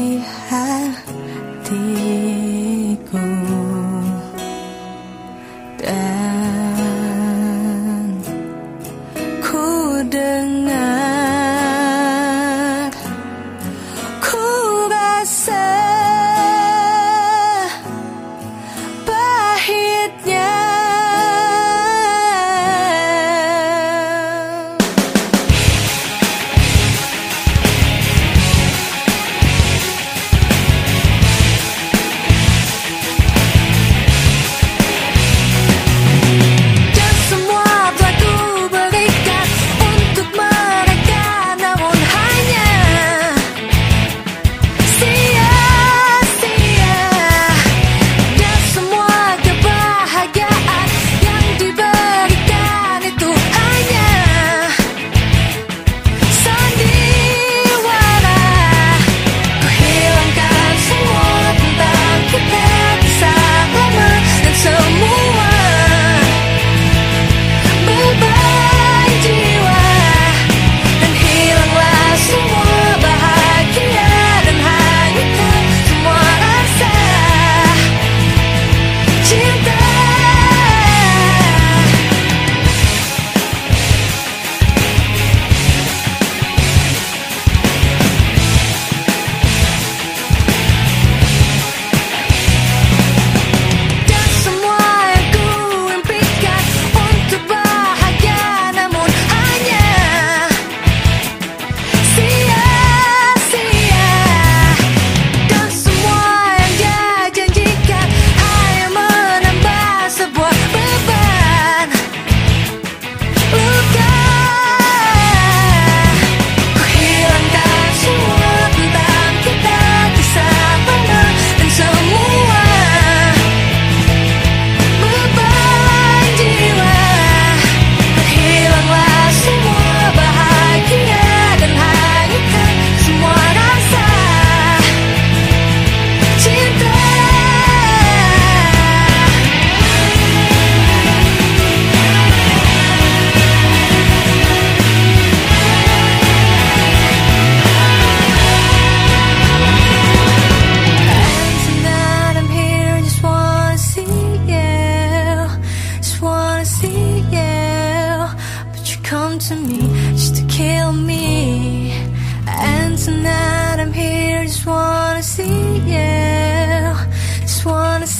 遗憾的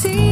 see